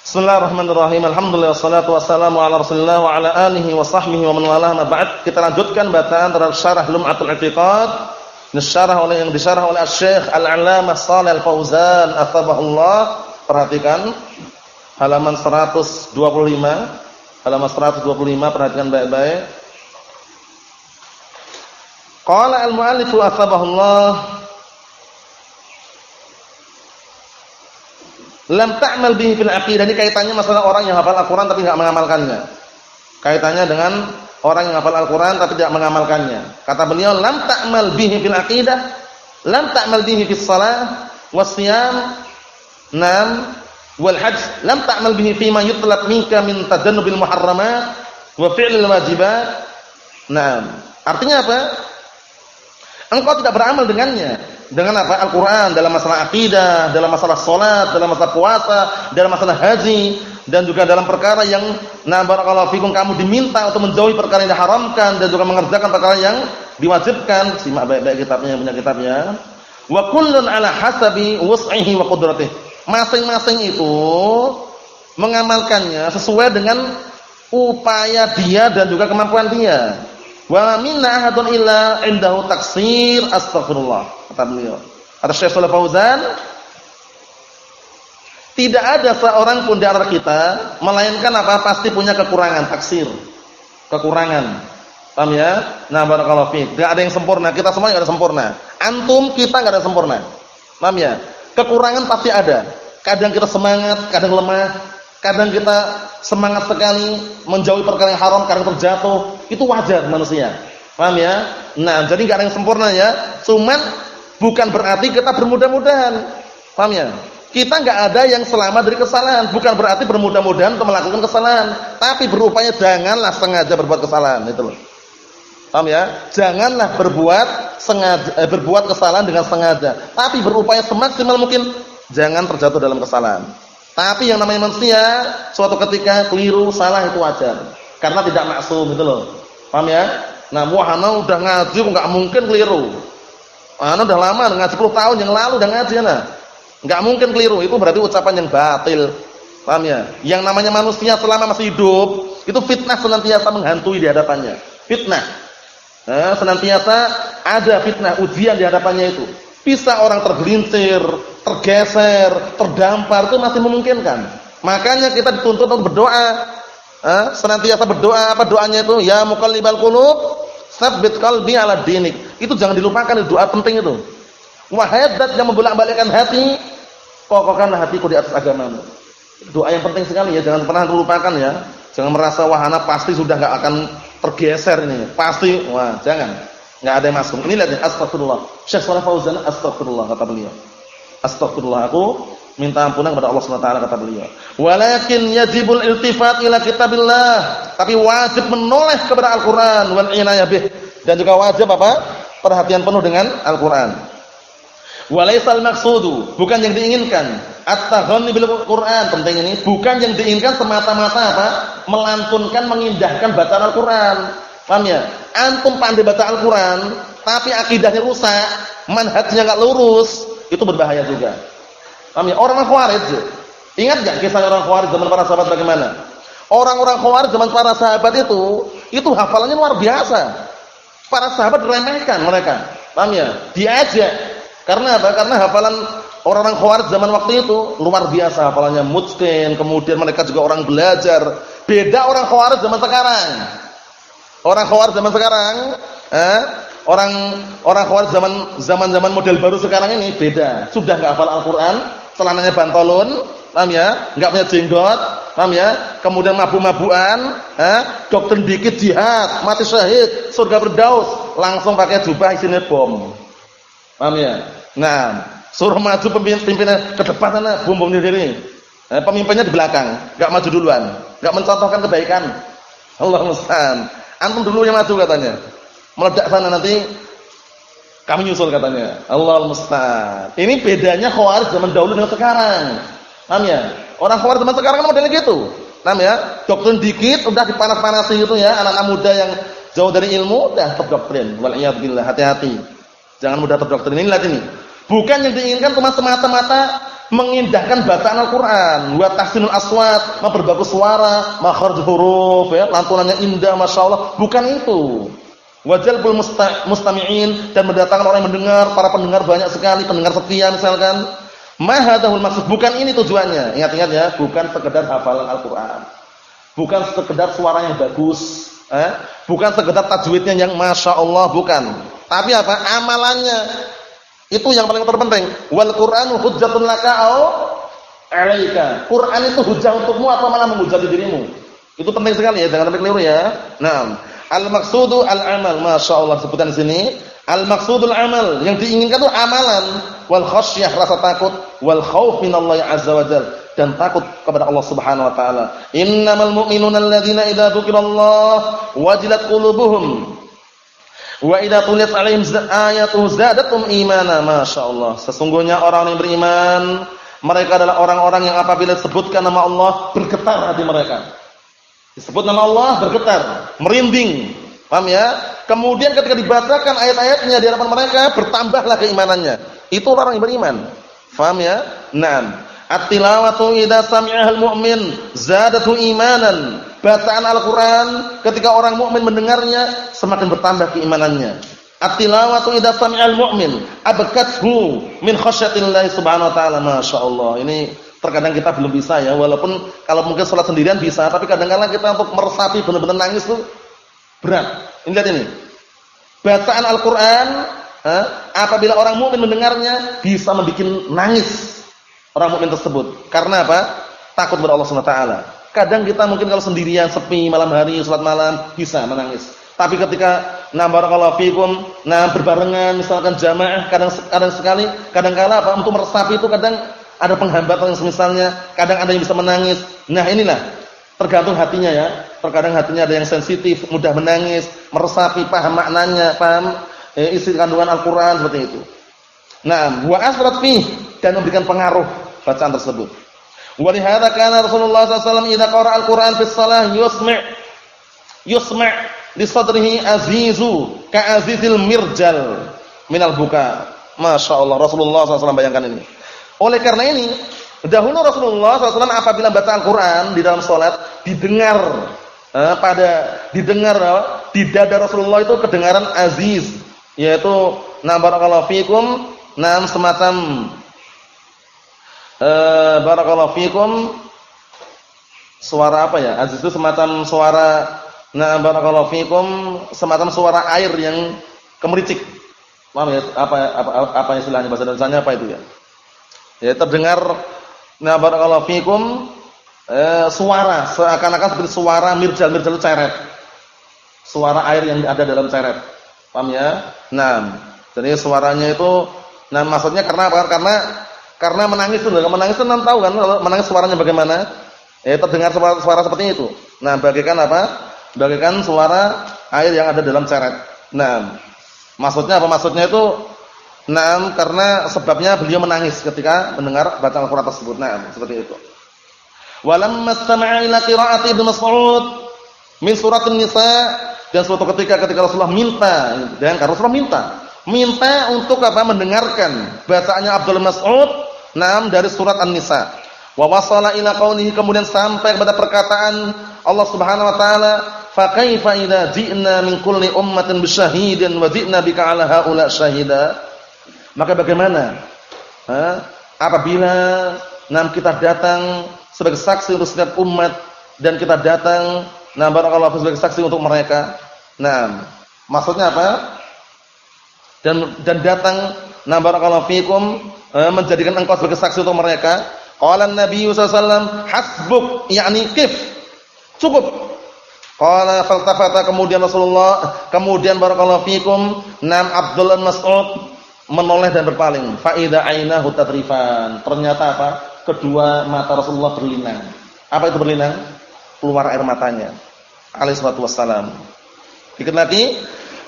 Bismillahirrahmanirrahim. Alhamdulillah wassalatu wassalamu ala Rasulillah wa ala alihi wa sahbihi wa man walah ma ba'd. Kita lanjutkan bacaan terhadap syarah Lum'atul I'tiqad. Disyarah oleh yang disyarah oleh Syekh Al-'Allamah Shalih Al-Fauzan atsabahullah. Perhatikan halaman 125. Halaman 125 perhatikan baik-baik. Qala al-mu'allif atsabahullah Lam ta'mal bihi fil aqidah. Ini kaitannya masalah orang yang hafal Al-Qur'an tapi enggak mengamalkannya. Kaitannya dengan orang yang hafal Al-Qur'an tapi tidak mengamalkannya. Kata beliau, lam ta'mal bihi fil aqidah, lam ta'mal bihi fis shalah wasyam, nam wal hajj, lam ta'mal bihi fi ma yutlab minka min tajannubil muharramat wa fi'lil wajibat. Naam. Artinya apa? Engkau tidak beramal dengannya dengan apa? Al-Qur'an dalam masalah akidah, dalam masalah salat, dalam masalah puasa, dalam masalah haji dan juga dalam perkara yang na barakallahu fikum kamu diminta untuk menjauhi perkara yang diharamkan dan juga mengerjakan perkara yang diwajibkan. Simak baik-baik kitabnya punya kitabnya. Wa kullun ala hasabi wus'ihi wa qudratihi. Masing-masing itu mengamalkannya sesuai dengan upaya dia dan juga kemampuan dia. Wa minna ahadun illa indahu taksir astaghfirullah kata beliau. Kata Syekh Shalih Fauzan, tidak ada seorang pun di antara kita melainkan apa pasti punya kekurangan taksir. Kekurangan. Paham ya? Nah, barakallahu fiik. Enggak ada yang sempurna, kita semua enggak ada sempurna. Antum kita enggak ada sempurna. Paham ya? Kekurangan pasti ada. Kadang kita semangat, kadang lemah, Kadang kita semangat sekali menjauhi perkara yang haram, kadang terjatuh. Itu wajar manusia. Paham ya? Nah, jadi enggak ada yang sempurna ya. Cuman bukan berarti kita bermudah-mudahan. Paham ya? Kita enggak ada yang selamat dari kesalahan. Bukan berarti bermudah-mudahan untuk melakukan kesalahan. Tapi berupaya janganlah sengaja berbuat kesalahan. Itu loh. Paham ya? Janganlah berbuat sengaja eh, berbuat kesalahan dengan sengaja. Tapi berupaya semaksimal mungkin jangan terjatuh dalam kesalahan. Tapi yang namanya manusia suatu ketika keliru, salah itu wajar. Karena tidak maksum gitu loh. Paham ya? Nah, wah ana udah ngaji enggak mungkin keliru. Ana udah lama ngaji 10 tahun yang lalu udah ngaji ana. Enggak mungkin keliru. Itu berarti ucapan yang batil. Paham ya? Yang namanya manusia selama masih hidup, itu fitnah senantiasa menghantui di hadapannya. Fitnah. Nah, senantiasa ada fitnah, ujian di hadapannya itu. Bisa orang tergelincir, tergeser, terdampar itu masih memungkinkan. Makanya kita dituntut untuk berdoa. Eh, senantiasa berdoa apa doanya itu? Ya muqallibal qulub, tsabbit qalbi ala dinik. Itu jangan dilupakan itu doa penting itu. Wahai zat yang membolak-balikkan hati, kokohkanlah hatiku di atas agamamu. Doa yang penting sekali ya, jangan pernah lupakan ya. Jangan merasa wahana pasti sudah enggak akan tergeser ini. Pasti, wah, jangan. Enggak ada yang masuk. Ini lihat astagfirullah. Syekh Shalih Fauzan astagfirullah kata beliau. Astagfirullah aku minta ampunan kepada Allah taala kata beliau. Walakin yajibul iltifat ila kitabillah. Tapi wajib menoleh kepada Al-Qur'an wal inayah bih dan juga wajib apa? Perhatian penuh dengan Al-Qur'an. Walaisal maqsudu, bukan yang diinginkan. At-taghanni bil Qur'an, penting ini, bukan yang diinginkan semata-mata apa? Melantunkan, mengindahkan bacaan Al-Qur'an. Paham ya? Antum pandai baca Al-Qur'an, tapi akidahnya rusak, manhajnya enggak lurus, itu berbahaya juga. Paham ya? Orang Khawarij. Ingat enggak kisah orang Khawarij zaman para sahabat bagaimana? Orang-orang Khawarij zaman para sahabat itu, itu hafalannya luar biasa. Para sahabat diremehkan mereka. Paham ya? Diajak. Karena apa? Karena hafalan orang-orang Khawarij zaman waktu itu luar biasa hafalannya mutqin, kemudian mereka juga orang belajar. Beda orang Khawarij zaman sekarang. Orang Khawarij zaman sekarang, eh, orang orang Khawarij zaman zaman-zaman model baru sekarang ini beda. Sudah enggak hafal Al-Qur'an, celananya bantolon, paham ya? Enggak punya jenggot, paham ya? Kemudian mabuk-mabukan, eh, dokter dikit jihad, mati syahid, surga berdaus, langsung pakai jubah isinya bom. Paham ya? Nah, suruh maju pemimpin ke depan sana, bom-bom sendiri. Eh, pemimpinnya di belakang, enggak maju duluan, enggak mencontohkan kebaikan. Allah musta'an. Antum dulu yang maju katanya. Meledak sana nanti kami nyusul katanya. Allah musta'an. Ini bedanya Khawarij zaman dahulu dengan sekarang. Paham ya? Orang Khawarij zaman sekarang kan modelnya gitu. Paham ya? Doktrin dikit udah dipanas-panasi gitu ya, anak-anak muda yang jauh dari ilmu udah terdoktrin. Wal billah, hati-hati. Jangan mudah terdoktrin. Ini lihat ini. Bukan yang diinginkan cuma semata-mata mengindahkan bacaan Al-Qur'an, wa tahsinul aswat, memperbagus suara, makhraj huruf ya, lantunannya indah masyaallah, bukan itu. Wajalbul mustami'in dan mendatangkan orang yang mendengar, para pendengar banyak sekali, pendengar setia misalkan. Mahadahul maksud bukan ini tujuannya. Ingat-ingat ya, bukan sekedar hafalan Al-Qur'an. Bukan sekedar suara yang bagus, eh? bukan sekedar tajwidnya yang masya Allah bukan. Tapi apa? Amalannya itu yang paling terpenting. Wal Qur'anu hujjatun laka alaika. Quran itu hujah untukmu apa malah menghujati dirimu. Itu penting sekali ya, jangan sampai keliru ya. Nah, al-maqsudu al-amal. Masya Allah sebutan di sini. Al-maqsudul amal. Yang diinginkan itu amalan. Wal khasyah rasa takut. Wal khauf minallahi azza wa jalla dan takut kepada Allah Subhanahu wa taala. Innamal mu'minuna alladzina idza dzukirallah wajilat qulubuhum wa idza tuliyat 'alaihim ayatu zadatum imana. Masyaallah. Sesungguhnya orang yang beriman mereka adalah orang-orang yang apabila disebutkan nama Allah bergetar hati mereka. Disebut nama Allah bergetar, merinding. Paham ya? Kemudian ketika dibacakan ayat-ayatnya di hadapan mereka bertambahlah keimanannya. Itu orang yang beriman. Paham ya? Naam. At-tilawatu idza sami'ahal mu'min zadatu imanan. Bacaan Al-Qur'an ketika orang mukmin mendengarnya semakin bertambah keimanannya. At-tilawatu idza sami'al mu'min abakathu min khasyatillahi subhanahu wa ta'ala. Masyaallah. Ini terkadang kita belum bisa ya walaupun kalau mungkin salat sendirian bisa tapi kadang-kadang kita untuk meresapi benar-benar nangis tuh berat. Ini lihat ini. Bacaan Al-Qur'an apabila orang mukmin mendengarnya bisa membuat nangis orang mukmin tersebut. Karena apa? Takut kepada Allah Subhanahu wa taala. Kadang kita mungkin kalau sendirian sepi malam hari salat malam bisa menangis. Tapi ketika na barakallahu fikum, nah berbarengan misalkan jamaah kadang kadang sekali, kadang kala apa untuk meresapi itu kadang ada penghambatan yang semisalnya, kadang ada yang bisa menangis. Nah, inilah tergantung hatinya ya. Terkadang hatinya ada yang sensitif, mudah menangis, meresapi, paham maknanya, paham eh, isi kandungan Al-Qur'an seperti itu. Nah, wa asrat fi dan memberikan pengaruh bacaan tersebut. Wa li hadza kana Rasulullah SAW idza qara'a al-Qur'an fi shalah yusmi' yusmi' li sadrihi azizu ka azizil mirjal minal buka. Masya Allah Rasulullah SAW bayangkan ini. Oleh karena ini, dahulu Rasulullah SAW apabila baca Al-Quran di dalam sholat didengar eh, pada didengar eh, di dada Rasulullah itu kedengaran aziz, yaitu na barakallahu fikum, nam semacam eh barakallahu fikum suara apa ya? Aziz itu semacam suara nah barakallahu fikum semacam suara air yang kemericik. Ya? Apa apa apa istilahnya bahasa Indonesia apa itu ya? Ya terdengar nah barakallahu fikum eh, suara seakan-akan seperti suara mirjal-mirjal ceret. Suara air yang ada dalam ceret. Paham ya? Nah, jadi suaranya itu nah maksudnya karena apa? Karena karena menangis itu, menangis itu enam tahu kan kalau menangis suaranya bagaimana? Eh terdengar suara, suara seperti itu. Nah, bagikan apa? Bagikan suara air yang ada dalam ceret. Nah, maksudnya apa? Maksudnya itu Nah, karena sebabnya beliau menangis ketika mendengar bacaan Al-Qur'an tersebut. Nah, seperti itu. Walamma istama'a ila qira'ati Ibnu Mas'ud min surat An-Nisa dan suatu ketika ketika Rasulullah minta dan karena Rasulullah minta minta untuk apa mendengarkan bacaannya Abdul Mas'ud Naam dari surat An-Nisa. Wa wasala ila qaulihi kemudian sampai kepada perkataan Allah Subhanahu wa taala, "Fa kaifa idza ji'na min kulli ummatin bisyahidin wa ji'na bika 'ala haula syahida?" Maka bagaimana? Ha? Apabila nam kita datang sebagai saksi untuk setiap umat dan kita datang nah barakallahu sebagai saksi untuk mereka. Nah, maksudnya apa? Dan dan datang nah barakallahu fikum Eh, menjadikan engkau sebagai saksi untuk mereka. Qala Nabi sallallahu "Hasbuk," yakni kif. Cukup. Qala faltafata kemudian Rasulullah, kemudian barakallahu fikum, nam Abdullah Mas'ud menoleh dan berpaling. Fa idza ainahu tatrifan. Ternyata apa? Kedua mata Rasulullah berlinang. Apa itu berlinang? Keluar air matanya. Alaihi salatu wassalam. Dikit lagi,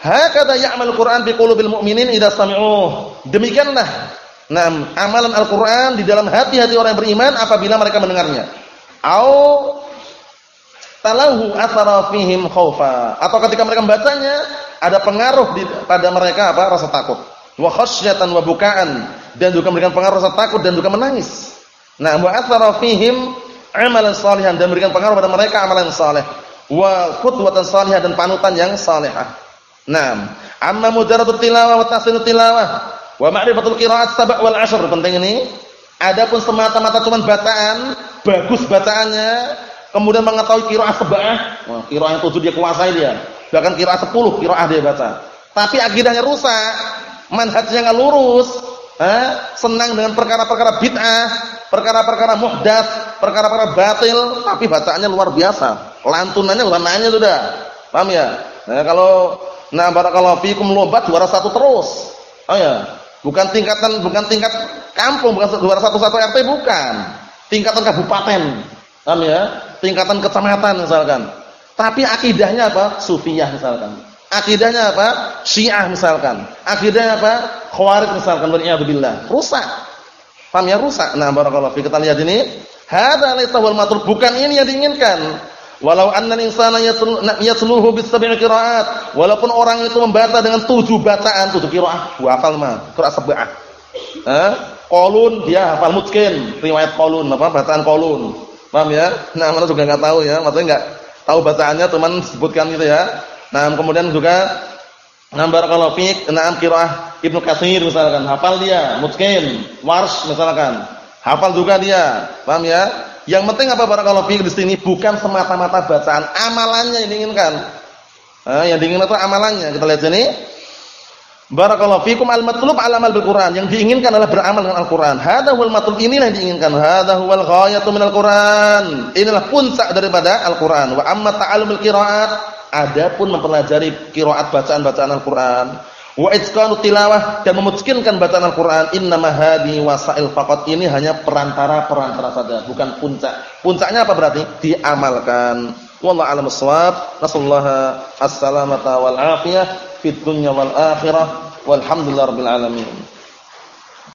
hakada ya'mal Qur'an fi qulubil mu'minin idza sami'uh. Demikianlah Nah, amalan Al-Qur'an di dalam hati-hati orang yang beriman apabila mereka mendengarnya. Au talahu athara fihim khaufa. Atau ketika mereka membacanya ada pengaruh pada mereka apa? rasa takut. Wa khasyatan wa bukaan dan juga memberikan pengaruh rasa takut dan juga menangis. Nah, wa athara fihim amalan salihan dan memberikan pengaruh pada mereka amalan saleh wa qudwatan salihah dan panutan yang salihah. Naam. Amma mujaradut tilawah wa tahsinut tilawah wa ma'rifatul qira'at sab' wal 'ashr penting ini. Adapun semata-mata cuma bacaan, bagus bacaannya, kemudian mengetahui qira'ah sab'ah, wah, qira'ah yang tujuh dia kuasai dia. Bahkan qira'ah 10 qira'ah dia baca. Tapi akidahnya rusak, manhajnya enggak lurus, eh, senang dengan perkara-perkara bid'ah, perkara-perkara muhdats, perkara-perkara batil, tapi bacaannya luar biasa. Lantunannya lananya sudah. Paham ya? Nah, kalau nah barakallahu fikum lomba juara satu terus. Oh ya. Bukan tingkatan bukan tingkat kampung, bukan juara satu-satu RT bukan. Tingkatan kabupaten. Paham ya? Tingkatan kecamatan misalkan. Tapi akidahnya apa? Sufiyah misalkan. Akidahnya apa? Syiah misalkan. Akidahnya apa? Khawarij misalkan. Waliyadzubillah. Rusak. Paham ya rusak. Nah, barakallahu fi kita lihat ini. Hadza laysa wal matlub. Bukan ini yang diinginkan. Walau anna insana yatluhu bis sab'i qira'at. Walaupun orang itu membaca dengan tujuh bacaan, tujuh qiraah. Gua hafal mah, qiraah sab'ah. Eh? Qalun dia hafal mutkin, riwayat qalun, apa bacaan qalun. Paham ya? Nah, mana juga enggak tahu ya, maksudnya enggak tahu bacaannya cuman sebutkan gitu ya. Nah, kemudian juga Nambar kalau fiik, na'am qiraah Ibnu Katsir misalkan, hafal dia, Mutqin, Warsh misalkan. Hafal juga dia. Paham ya? Yang penting apa barakallahu fiik di sini bukan semata-mata bacaan, amalannya yang diinginkan. Nah, yang diinginkan itu amalannya. Kita lihat sini. Barakallahu fiikum al-matlub 'ala amal bil-Qur'an. Yang diinginkan adalah beramal dengan Al-Qur'an. Hadza matlub inilah yang diinginkan. Hadza huwal ghayatu minal Qur'an. Inilah puncak daripada Al-Qur'an. Wa amma ta'allumul qira'at Adapun mempelajari qiraat bacaan-bacaan Al-Qur'an, wa itqanu tilawah dan memutuskan bacaan Al-Qur'an, innama hadi wasail faqat ini hanya perantara-perantara saja, bukan puncak. Puncaknya apa berarti? Diamalkan. Wallahu a'lam bissawab. Nasallahu as-salamata wal afiyah fid dunya wal akhirah. Walhamdulillahirabbil alamin.